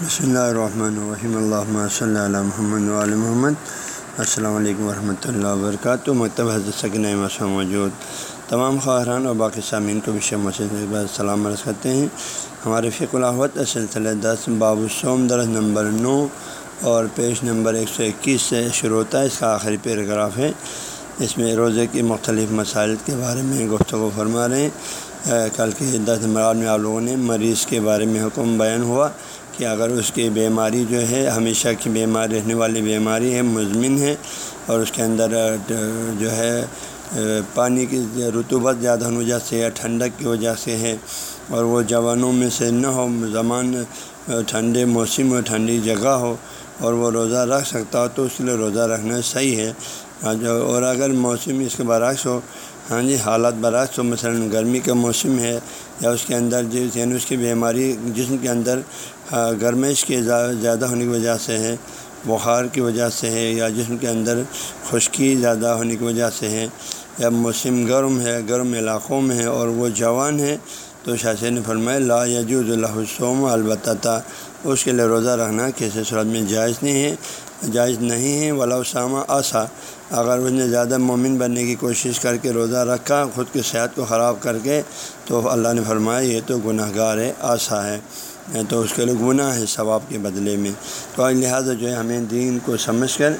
بسم اللہ الرحمن الرحیم اللہ صلی اللہ محمد علیہ محمد السلام علیکم ورحمۃ اللہ وبرکاتہ مکتب حضرت سکن مسئلہ موجود تمام خواہران اور باقی سامعین کو بھی مسجد سلام عرض کرتے ہیں ہمارے فق الحوت سلسلہ دس باب السوم درس نمبر نو اور پیش نمبر ایک سو اکیس سے شروع ہوتا ہے اس کا آخری پیراگراف ہے اس میں روزے کی مختلف مسائل کے بارے میں گفتگو فرما رہے ہیں کل کے دس نمبر میں آپ لوگوں نے مریض کے بارے میں حکم بیان ہوا کہ اگر اس کی بیماری جو ہے، ہمیشہ کی بیماری، رہنے والی بیماری ہے مضمن ہے اور اس کے اندر جو ہے پانی کی رتوبت زیادہ ہونے وجہ سے یا ٹھنڈک کی وجہ سے ہے اور وہ جوانوں میں سے نہ ہو، زمان ٹھنڈے موسم اور ٹھنڈی جگہ ہو اور وہ روزہ رکھ سکتا ہو تو اس کے لیے روزہ رکھنا صحیح ہے۔ اور اگر موسم اس کے برعکس ہو ہاں جی حالات برعکس ہو مثلا گرمی کا موسم ہے یا اس کے اندر جو یعنی اس کی بیماری جسم کے اندر ہاں، گرمش کے زیادہ ہونے کی وجہ سے ہے، بخار کی وجہ سے ہے یا جسم کے اندر خشکی زیادہ ہونے کی وجہ سے ہے یا موسم گرم ہے، گرم علاقوں میں ہے اور وہ جوان ہے تو شاثر نے فرمایا، لا یجوز الحسوم البتہ اس کے لیے روزہ رکھنا کسی صورت میں جائز نہیں ہے۔ جائز نہیں ہے ولا اسامہ آسا اگر اس نے زیادہ مومن بننے کی کوشش کر کے روزہ رکھا، خود کی صحت کو خراب کر کے، تو اللہ نے فرمایا یہ تو گناہ گار ہے آسا ہے تو اس کے لیے گناہ ہے ثواب کے بدلے میں۔ تو لہٰذا جو ہے، ہمیں دین کو سمجھ کر،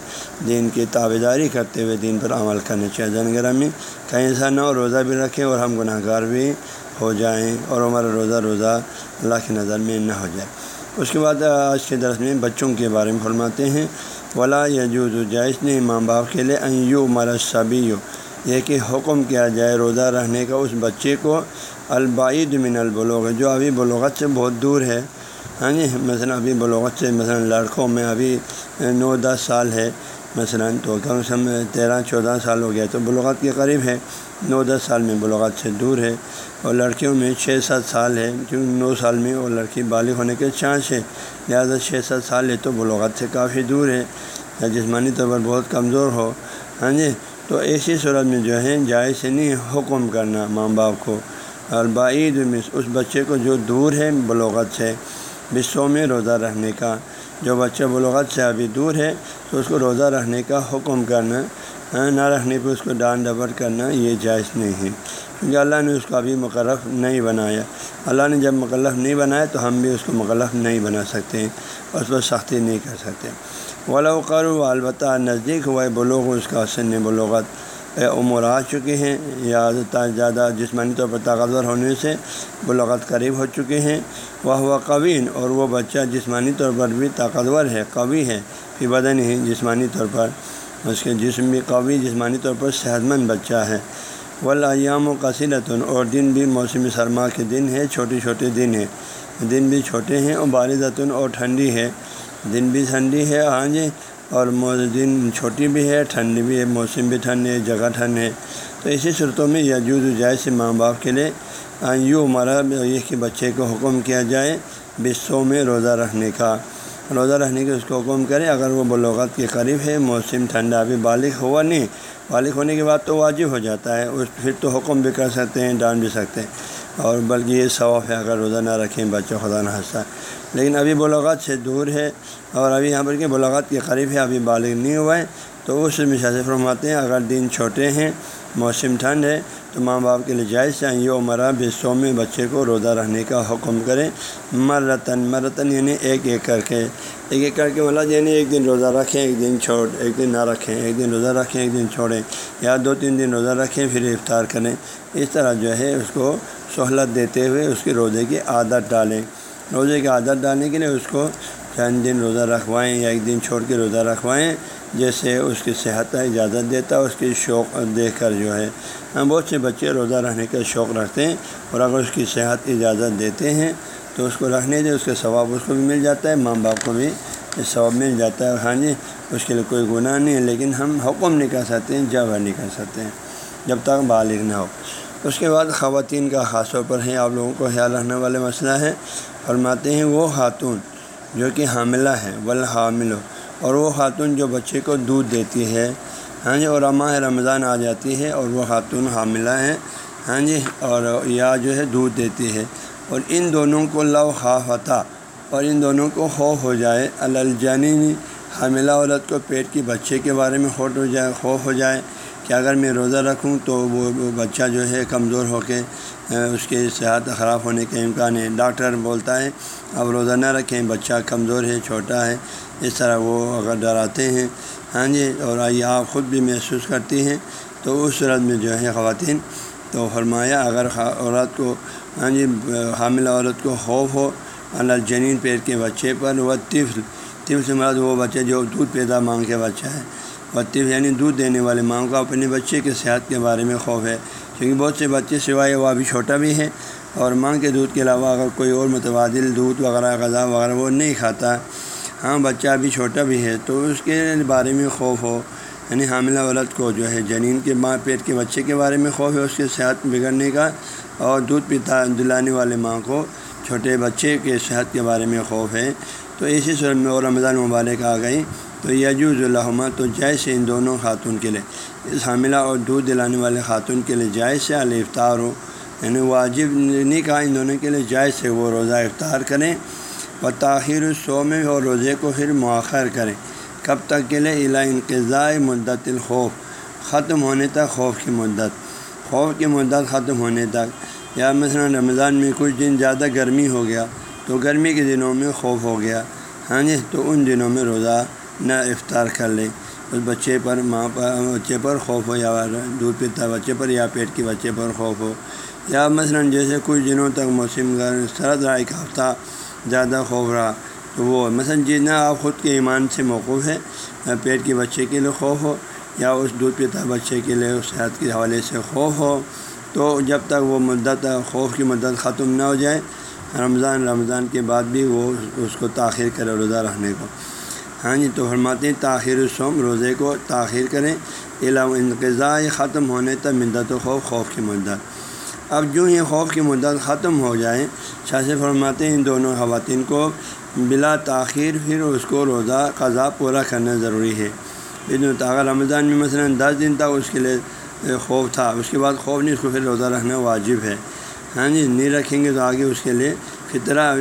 دین کی تابے داری کرتے ہوئے دین پر عمل کرنا چاہیے۔ جنگرہ میں، کہیں ایسا نہ ہو، روزہ بھی رکھیں اور ہم گناہ گار بھی ہو جائیں اور ہمارا روزہ روزہ اللہ کی نظر میں نہ ہو جائے۔ اس کے بعد آج کے درس میں بچوں کے بارے میں فرماتے ہیں، ولا یجوز جائز نے ماں باپ کے لیے ایو مرصبی یہ کہ حکم کیا جائے روزہ رہنے کا اس بچے کو البعید من البلوغ، جو ابھی بلوغت سے بہت دور ہے۔ ہاں جی مثلاً ابھی بلوغت سے، مثلاً لڑکوں میں ابھی نو دس سال ہے، مثلاً تو کم سے کم تیرہ چودہ سال ہو گیا تو بلوغت کے قریب ہے۔ نو دس سال میں بلوغت سے دور ہے۔ اور لڑکیوں میں چھ سات سال ہے کیونکہ نو سال میں وہ لڑکی بالغ ہونے کے چانس ہے۔ لہٰذا چھ سات سال ہے تو بلوغت سے کافی دور ہے۔ یا جسمانی طور پر بہت کمزور ہو۔ ہاں جی؟ تو ایسی صورت میں جو ہے، جائز سے نہیں حکم کرنا ماں باپ کو۔ البعید اس بچے کو جو دور ہے بلوغت سے بصوں میں روزہ رہنے کا۔ جو بچہ بلوغت سے ابھی دور ہے، تو اس کو روزہ رہنے کا حکم کرنا۔ ہاں، نہ رکھنے پہ اس کو ڈانٹ ڈبٹ کرنا یہ جائز نہیں ہے۔ کیونکہ اللہ نے اس کو ابھی مقرف نہیں بنایا۔ اللہ نے جب مکلف نہیں بنایا تو ہم بھی اس کو مکلف نہیں بنا سکتے اور اس پر سختی نہیں کر سکتے۔ ولاقر و البتہ نزدیک ہوا بلوغ اس کا سن بلوغت۔ عمر، آ چکے ہیں یا زیادہ جسمانی طور پر طاقتور ہونے سے بلغت قریب ہو چکے ہیں۔ وہ ہوا قوین اور وہ بچہ جسمانی طور پر بھی طاقتور ہے، قوی ہے پھر بدن ہی جسمانی طور پر۔ اس کے جسم بھی قوی جسمانی طور پر صحت مند بچہ ہے۔ ولیام و کثیرتن اور دن بھی موسم سرما کے دن ہے، چھوٹے چھوٹے دن ہیں۔ دن بھی چھوٹے ہیں اور بارزتن اور ٹھنڈی ہے۔ دن بھی ٹھنڈی ہے ہاں جی اور دن چھوٹی بھی ہے ٹھنڈی بھی ہے، موسم بھی ٹھنڈ ہے، جگہ ٹھنڈ ہے۔ تو اسی صورتوں میں یجوز جائز سے ماں باپ کے لیے یوں ہمارا یہ کہ بچے کو حکم کیا جائے بصوں میں روزہ رکھنے کا۔ روزہ رہنے کے اس کو حکم کرے اگر وہ بلوغت کے قریب ہے، موسم ٹھنڈا ابھی بالغ ہوا نہیں، بالغ ہونے کے بعد تو واجب ہو جاتا ہے۔ اس پھر تو حکم بھی کر سکتے ہیں ڈان بھی سکتے ہیں۔ اور بلکہ یہ ثواف ہے، اگر روزہ نہ رکھیں، بچہ خدا نہ ہنسا لیکن ابھی بلاغت سے دور ہے اور ابھی یہاں پر کہ بلاغت کے قریب ہے، ابھی بالغ نہیں ہوا ہے تو اس مثال فرماتے ہیں، اگر دن چھوٹے ہیں، موسم ٹھنڈ ہے تو ماں باپ کے لیے جائز چاہیے یہ عمرہ بصوں میں بچے کو روزہ رہنے کا حکم کرے مرتن مرتن یعنی ایک ایک کر کے، ایک ایک کر کے بولا یعنی ایک دن روزہ رکھیں، ایک دن چھوڑ، ایک دن نہ رکھیں، ایک دن روزہ رکھیں، ایک دن چھوڑیں، یا دو تین دن روزہ رکھیں، پھر افطار کریں۔ اس طرح جو ہے اس کو سہولت دیتے ہوئے اس کی روزے کی عادت ڈالیں۔ روزے کی عادت ڈالنے کے لیے اس کو چند دن روزہ رکھوائیں یا ایک دن چھوڑ کے روزہ رکھوائیں۔ جیسے اس کی صحت کا اجازت دیتا اس کی شوق دیکھ کر جو ہے۔ ہم بہت سے بچے روزہ رہنے کا شوق رکھتے ہیں اور اگر اس کی صحت اجازت دیتے ہیں تو اس کو رکھنے دے اس کے ثواب اس کو بھی مل جاتا ہے، ماں باپ کو بھی ثواب مل جاتا ہے۔ ہاں جی اس کے لیے کوئی گناہ نہیں ہے، لیکن ہم حکم نہیں کر سکتے ہیں جبر نہیں کر سکتے ہیں جب تک بالغ نہ ہو۔ اس کے بعد خواتین کا خاص طور پر ہے آپ لوگوں کو خیال رکھنے والے مسئلہ ہے۔ فرماتے ہیں وہ خاتون جو کہ حاملہ ہے ول حامل ہو اور وہ خاتون جو بچے کو دودھ دیتی ہے۔ ہاں جی اور ماہ رمضان آ جاتی ہے اور وہ خاتون حاملہ ہیں۔ ہاں جی اور یا جو ہے دودھ دیتی ہے۔ اور ان دونوں کو لو خواہ اور ان دونوں کو خوف ہو جائے۔ الجنین حاملہ عورت کو پیٹ کی بچے کے بارے میں خوف ہو جائے خوف ہو جائے کہ اگر میں روزہ رکھوں تو وہ بچہ جو ہے کمزور ہو کے اس کے صحت خراب ہونے کے امکان ہے ڈاکٹر بولتا ہے اب روزہ نہ رکھیں، بچہ کمزور ہے، چھوٹا ہے۔ اس طرح وہ اگر ڈراتے ہیں ہاں جی اور آئیے آپ خود بھی محسوس کرتی ہیں، تو اس صورت میں جو ہے خواتین، تو فرمایا اگر عورت کو ہاں جی حاملہ عورت کو خوف ہو، اللہ جنین پیٹ کے بچے پر، وہ طفل طفل سے مراد وہ بچے جو دودھ پیدا مانگ کے بچہ ہے۔ وہ طفل یعنی دودھ دینے والے ماں کو اپنے بچے کے صحت کے بارے میں خوف ہے، کیونکہ بہت سے بچے سوائے وہ ابھی چھوٹا بھی ہے اور ماں کے دودھ کے علاوہ اگر کوئی اور متبادل دودھ وغیرہ، غذا وغیرہ وہ نہیں کھاتا ہاں بچہ ابھی چھوٹا بھی ہے تو اس کے بارے میں خوف ہو یعنی حاملہ عورت کو جو ہے جنین کے ماں، پیٹ کے بچے کے بارے میں خوف ہے، اس کی صحت بگڑنے کا اور دودھ پیتا، دلانے والے ماں کو چھوٹے بچے کے صحت کے بارے میں خوف ہے۔ تو اسی صورت میں اور رمضان مبارک آ گئی۔ تو یجوز الحمہ تو جیسے ان دونوں خاتون کے لیے۔ اس حاملہ اور دودھ دلانے والے خاتون کے لیے جائز سے الفطار ہو۔ یعنی واجب نہیں کہا ان دونوں کے لیے، جائز سے وہ روزہ افطار کریں۔ و تاخیر سو میں اور روزے کو پھر مؤخر کریں۔ کب تک کے لیے؟ الا انقضاء مدت الخوف۔ ختم ہونے تک خوف کی مدت۔ خوف کی مدت ختم ہونے تک۔ یا مثلا رمضان میں کچھ دن زیادہ گرمی ہو گیا، تو گرمی کے دنوں میں خوف ہو گیا۔ ہاں جی تو ان دنوں میں روزہ نہ افطار کر لیں۔ اس بچے پر ماں پر، بچے پر خوف ہو یا دودھ پیتا بچے پر یا پیٹ کے بچے پر خوف ہو۔ یا مثلاً جیسے کچھ دنوں تک موسم گر سرد رہا، ایک ہفتہ زیادہ خوف رہا۔ تو وہ مثلاً جی جتنا آپ خود کے ایمان سے موقف ہے پیٹ کے بچے کے لیے خوف ہو، یا اس دودھ پیتا بچے کے لیے، اس صحت کے حوالے سے خوف ہو، تو جب تک وہ مدت، خوف کی مدت ختم نہ ہو جائے، رمضان رمضان کے بعد بھی وہ اس کو تاخیر کرے روزہ رہنے کو۔ ہاں جی تو فرماتے ہیں تاخیر السوم روزے کو تاخیر کریں۔ علاوہ انقضاء ختم ہونے تک مدت و خوف خوف کی مدت۔ اب جو ہی خوف کی مدت ختم ہو جائے، شاہ فرماتے ہیں ان دونوں خواتین کو بلا تاخیر پھر اس کو روزہ قضا پورا کرنا ضروری ہے۔ اگر رمضان میں مثلا دس دن تک اس کے لیے خوف تھا، اس کے بعد خوف نہیں، اس کو پھر روزہ رکھنا واجب ہے۔ ہاں جی نہیں رکھیں گے تو آگے اس کے لیے فطرہ،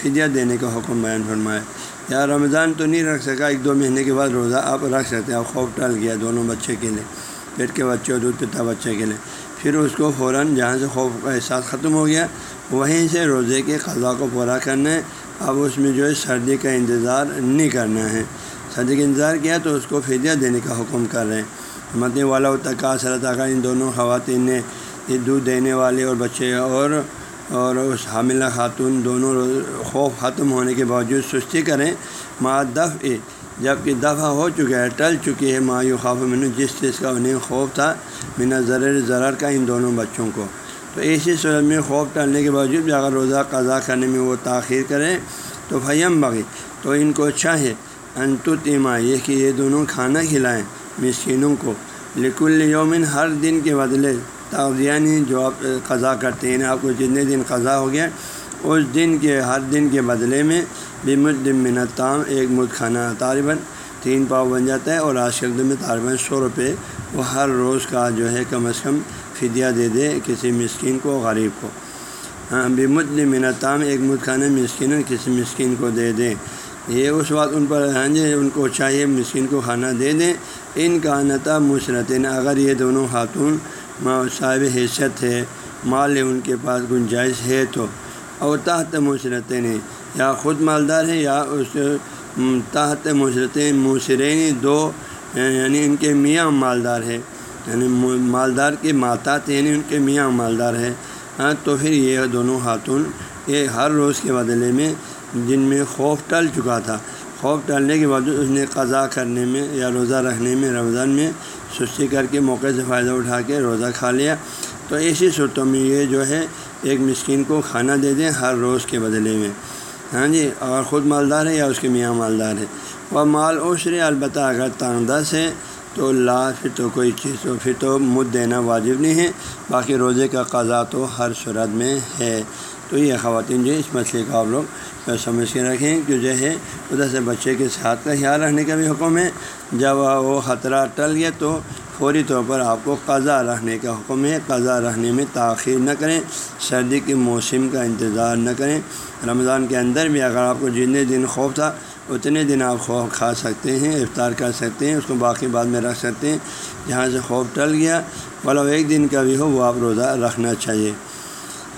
فدیہ دینے کا حکم بیان فرمائے۔ یا رمضان تو نہیں رکھ سکا، ایک دو مہینے کے بعد روزہ آپ رکھ سکتے ہیں، آپ خوف ٹل گیا دونوں بچے کے لیے، پیٹ کے بچے اور دودھ پتا بچے کے لیے۔ پھر اس کو فوراً جہاں سے خوف کا احساس ختم ہو گیا، وہیں سے روزے کے قضا کو پورا کرنا ہے۔ اب اس میں جو ہے سردی کا انتظار نہیں کرنا ہے۔ سردی کا انتظار کیا تو اس کو فدیہ دینے کا حکم کر رہے ہیں۔ مت والا و تقا سرتا ان دونوں خواتین نے یہ دودھ دینے والے اور بچے اور اور اس حاملہ خاتون دونوں خوف ختم ہونے کے باوجود سستی کریں۔ ما دف جبکہ دفعہ ہو چکا ہے، ٹل چکی ہے مایو خوف میں جس چیز کا انہیں خوف تھا بنا ضرر ضرر کا ان دونوں بچوں کو۔ تو ایسی صورت میں خوف ٹلنے کے باوجود بھی اگر روزہ قضا کرنے میں وہ تاخیر کریں تو فیم بغی۔ تو ان کو اچھا چاہے انتما یہ کہ یہ دونوں کھانا کھلائیں مسکینوں کو۔ لکل یومن، ہر دن کے بدلے یعنی جو آپ قضا کرتے ہیں یعنی آپ کو جتنے دن قضا ہو گیا، اس دن کے، ہر دن کے بدلے میں بھی بمد منتام ایک مد کھانا طالباً تین پاؤ بن جاتا ہے اور آج کے دن میں طالباً سو روپے وہ ہر روز کا جو ہے کم از کم فدیہ دے دے کسی مسکین کو، غریب کو۔ ہاں بمد منتام ایک مد کھانا مسکین کسی مسکین کو دے دیں۔ یہ اس وقت ان پر ہاں جی ان کو چاہیے مسکین کو کھانا دے دیں۔ ان کا نتا مصرتیں اگر یہ دونوں خاتون صاحب حیثیت ہے، مال ہے، ان کے پاس گنجائش ہے تو۔ اور تحت مشرتیں نہیں یا خود مالدار ہے یا اس تحت مشرتیں مصرین دو یعنی ان کے میاں مالدار ہے یعنی مالدار کے ماتات یعنی ان کے میاں مالدار ہے ہاں تو پھر یہ دونوں خاتون یہ ہر روز کے بدلے میں جن میں خوف ٹل چکا تھا، خوف ٹلنے کے باوجود اس نے قضا کرنے میں یا روزہ رکھنے میں، رمضان میں سستی کر کے موقع سے فائدہ اٹھا کے روزہ کھا لیا۔ تو ایسی صورتوں میں یہ جو ہے، ایک مسکین کو کھانا دے دیں ہر روز کے بدلے میں۔ ہاں جی اور خود مالدار ہے یا اس کے میاں مالدار ہے وہ مال اوشرے البتہ اگر تاندس ہے تو لا پھر تو کوئی چیز ہو پھر تو مد دینا واجب نہیں ہے، باقی روزے کا قضا تو ہر صورت میں ہے۔ تو یہ خواتین جو اس مسئلے کا آپ لوگ سمجھ کے رکھیں کہ جو ہے، ادھر سے بچے کے ساتھ کا خیال رکھنے کا بھی حکم ہے۔ جب وہ خطرہ ٹل گیا تو فوری طور پر آپ کو قضا رہنے کا حکم ہے۔ قضا رہنے میں تاخیر نہ کریں، سردی کے موسم کا انتظار نہ کریں۔ رمضان کے اندر بھی اگر آپ کو جتنے دن خوف تھا اتنے دن آپ خوف کھا سکتے ہیں، افطار کر سکتے ہیں، اس کو باقی بعد میں رکھ سکتے ہیں، جہاں سے خوف ٹل گیا بولو ایک دن کا بھی ہو، وہ آپ روزہ رکھنا چاہیے۔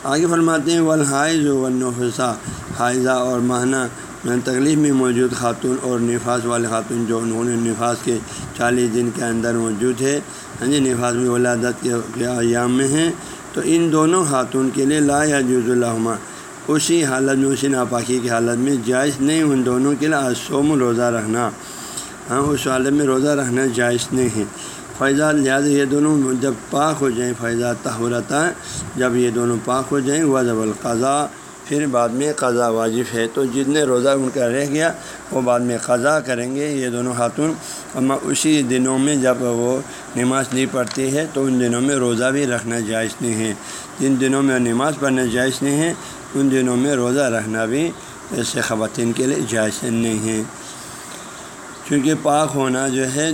آگے فرماتے ہیں ولحائض ونفسا حائضہ اور ماہانہ یعنی تکلیف میں موجود خاتون اور نفاذ والے خاتون جو انہوں نے نفاذ کے چالیس دن کے اندر موجود ہے۔ ہاں جی نفاذ میں ولادت کے ایام میں ہیں۔ تو ان دونوں خاتون کے لیے لا یا جز الحمہ اسی حالت میں اسی ناپاکی کی حالت میں جائز نہیں، ان دونوں کے لیے سوم روزہ رکھنا۔ ہاں اس حالت میں روزہ رکھنا جائز نہیں۔ ہے فیضہ لہٰذا یہ دونوں جب پاک ہو جائیں فیضہ تہورتا جب یہ دونوں پاک ہو جائیں وضب القضا پھر بعد میں قضا واجب ہے۔ تو جتنے روزہ ان کا رہ گیا، وہ بعد میں قضا کریں گے۔ یہ دونوں خاتون۔ اما اسی دنوں میں جب وہ نماز نہیں پڑھتی ہے تو ان دنوں میں روزہ بھی رکھنا جائز نہیں ہے۔ جن دنوں میں نماز پڑھنا جائز نہیں ہے ان دنوں میں روزہ رکھنا بھی ایسے خواتین کے لیے جائز نہیں ہے۔ کیونکہ پاک ہونا جو ہے،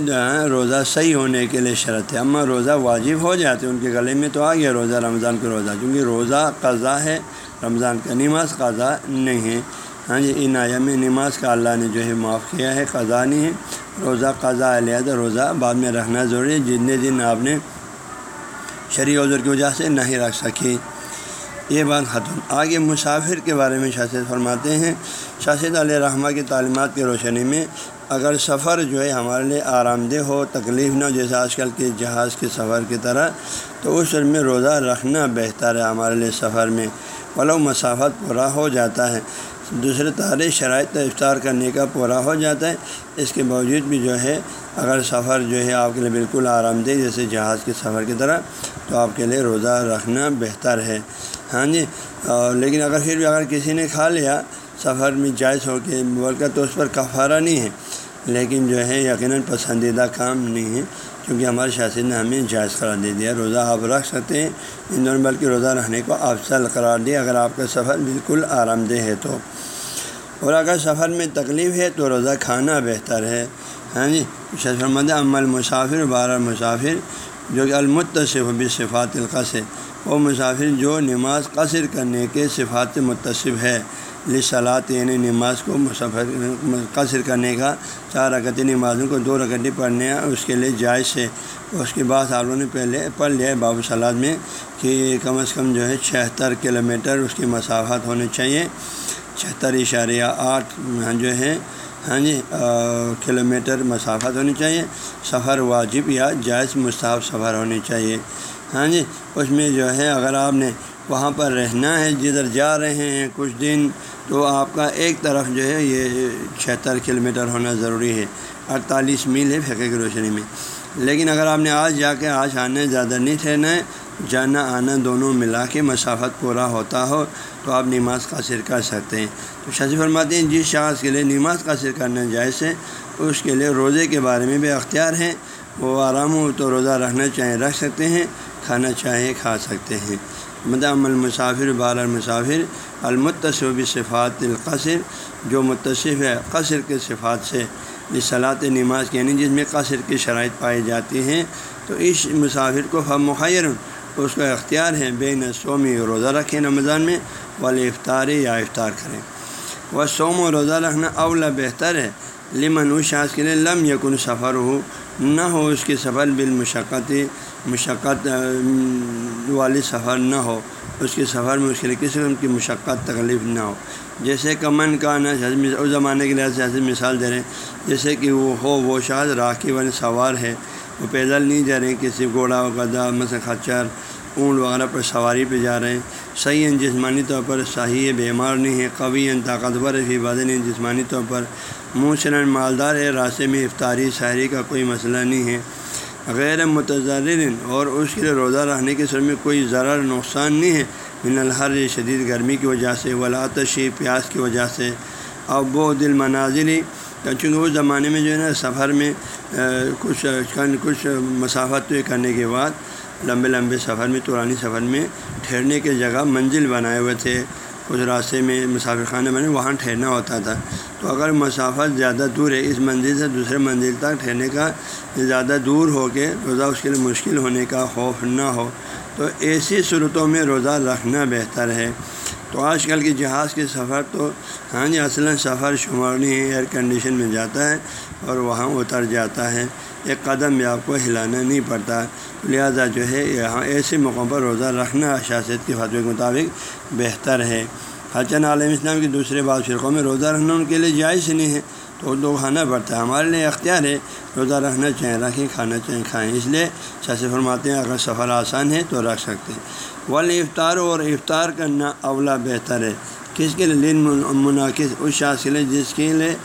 روزہ صحیح ہونے کے لیے شرط ہے۔ اما روزہ واجب ہو جاتے ان کے گلے میں تو آ گیا روزہ، رمضان کا روزہ۔ کیونکہ روزہ قضا ہے، رمضان کا نماز قضا نہیں ہے۔ ہاں جی ان آیام نماز کا اللہ نے جو ہے معاف کیا ہے، قضا نہیں ہے۔ روزہ قضا لہٰذا روزہ بعد میں رکھنا ضروری ہے۔ جتنے دن آپ نے شرع عذر کی وجہ سے نہیں رکھ سکی یہ بات ختم۔ آگے مسافر کے بارے میں شاست فرماتے ہیں شاست علیہ رحمٰ کی تعلیمات کی روشنی میں اگر سفر جو ہے ہمارے لیے آرام دہ ہو، تکلیف نہ ہو، جیسے آج کل کے جہاز کے سفر کی طرح، تو اس میں روزہ رکھنا بہتر ہے ہمارے لیے سفر میں۔ ولو مسافت پورا ہو جاتا ہے، دوسرے تاریخ شرائط افطار کرنے کا پورا ہو جاتا ہے۔ اس کے باوجود بھی جو ہے، اگر سفر جو ہے آپ کے لیے بالکل آرام دہ، جیسے جہاز کے سفر کی طرح، تو آپ کے لیے روزہ رکھنا بہتر ہے۔ ہاں جی لیکن اگر پھر بھی اگر کسی نے کھا لیا، سفر میں جائز ہو کے بول کر تو اس پر کفارہ نہیں ہے۔ لیکن جو ہے، یقیناً پسندیدہ کام نہیں ہے، کیونکہ ہمارے شاست نے ہمیں جائز قرار دے دیا۔ روزہ آپ رکھ سکتے ہیں ان دونوں بلکہ روزہ رکھنے کو افضل قرار دیا اگر آپ کا سفر بالکل آرام دہ ہے تو۔ اور اگر سفر میں تکلیف ہے، تو روزہ کھانا بہتر ہے۔ ہاں جی شرمد عمل مسافر بارہ مسافر جو کہ المتصف بھی صفات القص ہے وہ مسافر جو نماز قصر کرنے کے صفات سے متصف ہے لصلاط یعنی نماز کو مسافر، قصر کرنے کا چار رکتی نمازوں کو دو رکتی پڑھنے اس کے لیے جائز ہے۔ اس کے بعد آپ لوگوں نے پہلے پڑھ لیا ہے باب سلاد میں کہ کم از کم جو ہے چھہتر کلو میٹر اس کی مسافت ہونی چاہیے۔ چھہتر اشاریہ آٹھ ہاں جو ہے ہاں جی کلو میٹر مسافت ہونی چاہیے۔ سفر واجب یا جائز مستحب سفر ہونی چاہیے۔ ہاں جی اس میں جو ہے اگر آپ نے وہاں پر رہنا ہے، جدھر جا رہے ہیں کچھ دن، تو آپ کا ایک طرف جو ہے یہ چھہتر کلو میٹر ہونا ضروری ہے اڑتالیس میل ہے فقے کی روشنی میں۔ لیکن اگر آپ نے آج جا کے، آج آنے زیادہ نہیں ٹھہرنا ہے، جانا، آنا دونوں ملا کے مسافت پورا ہوتا ہو، تو آپ نماز قاصر کر سکتے ہیں۔ تو شاذ جی فرماتے ہیں، جس شخص کے لیے نماز قاصر کرنا جائز ہے، اس کے لیے روزے کے بارے میں بھی اختیار ہیں وہ آرام ہو تو روزہ رکھنا چاہیں رکھ سکتے ہیں۔ کھانا چاہیں، کھا سکتے ہیں۔ مدام المسافر بار المسافر المتصوبی صفات القصر، جو متصف ہے، قصر کے صفات سے صلاط نماز کے یعنی جس میں قصر کی شرائط پائی جاتی ہیں، تو اس مسافر کو ہم مخیر، اس کا اختیار ہے بے نہ سومی روزہ رکھیں رمضان میں والے افطار یا افطار کریں۔ وہ سوم و روزہ رکھنا اولا بہتر ہے، لمن اس شاذ کے لیے لم یکن سفر ہو نہ ہو اس کی سفر بالمشقت مشقت والی سفر نہ ہو، اس کے سفر میں اس کے لیے کسی قسم کی مشقت، تکلیف نہ ہو۔ جیسے کمن کا نہ اس زمانے کے لحاظ سے ایسی مثال دے رہے ہیں، جیسے کہ وہ ہو، وہ شاید راکھی والے سوار ہے، وہ پیدل نہیں جا رہے ہیں، کسی گھوڑا، گدا، مثلا خچر، اونٹ وغیرہ پر سواری پہ جا رہے ہیں۔ صحیح ہیں، جسمانی طور پر صحیح ہے بیمار نہیں ہے قوی ہیں، طاقتور ہے فی بادن ہیں، جسمانی طور پر۔ منہ چلن مالدار ہے، راستے میں افطاری، شاعری کا کوئی مسئلہ نہیں ہے۔ غیر متضر اور اس کے لیے روزہ رہنے کے سر میں کوئی ذرا نقصان نہیں ہے۔ من الحر شدید گرمی کی وجہ سے ولاتشی پیاس کی وجہ سے اب وہ دل مناظری چونکہ اس زمانے میں جو ہے نا، سفر میں کچھ کچھ مسافت کرنے کے بعد لمبے لمبے سفر میں پرانی سفر میں ٹھہرنے کے جگہ منزل بنائے ہوئے تھے۔ کچھ راستے میں مسافر خانے بنے وہاں ٹھہرنا ہوتا تھا۔ تو اگر مسافت زیادہ دور ہے، اس منزل سے دوسرے منزل تک ٹھہرنے کا زیادہ دور ہو کے روزہ اس کے لیے مشکل ہونے کا خوف نہ ہو۔ تو ایسی صورتوں میں روزہ رکھنا بہتر ہے۔ تو آج کل کے جہاز کے سفر تو ہاں جی اصلاً سفر شمار نہیں ایئر کنڈیشن میں جاتا ہے اور وہاں اتر جاتا ہے۔ ایک قدم بھی آپ کو ہلانا نہیں پڑتا۔ لہذا جو ہے، یہاں ایسے موقعوں پر روزہ رکھنا اشاست کے فتوے کے مطابق بہتر ہے۔ حچن عالم اسلام کے دوسرے بعض فرقوں میں روزہ رکھنا ان کے لیے جائز نہیں ہے۔ تو دو کھانا پڑتا ہے ہمارے لیے اختیار ہے روزہ رکھنا چاہیں، رکھیں، کھانا چاہیں، کھائیں۔ اس لیے سے فرماتے ہیں، اگر سفر آسان ہے تو رکھ سکتے ہیں۔ ول افطار اور افطار کرنا اولا بہتر ہے۔ کس کے لیے منعقد اس شاخ کے لیے جس کے لیے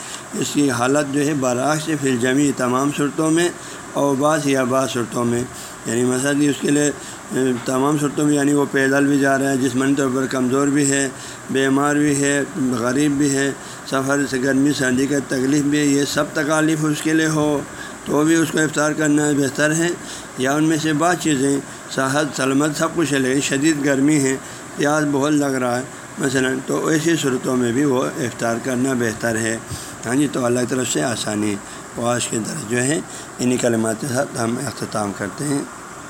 اس کی حالت جو ہے برعکس سے پھر جمی تمام صورتوں میں اور بعض یا بعض صورتوں میں۔ یعنی مثلا کہ اس کے لیے تمام صورتوں میں یعنی وہ پیدل بھی جا رہا ہے، جسمانی طور پر کمزور بھی ہے، بیمار بھی ہے، غریب بھی ہے، سفر سے گرمی، سردی کا تکلیف بھی ہے، یہ سب تکالیف اس کے لیے ہو تو بھی اس کو افطار کرنا بہتر ہے۔ یا ان میں سے بعض چیزیں، صحت سلمت سب کچھ ہے، لیکن شدید گرمی ہے پیاز بہت لگ رہا ہے۔ مثلا تو ایسی صورتوں میں بھی وہ افطار کرنا بہتر ہے۔ ہاں جی تو اللہ کی طرف سے آسانی واش کے درج جو ہے انہیں کلمات کے ساتھ ہم اختتام کرتے ہیں۔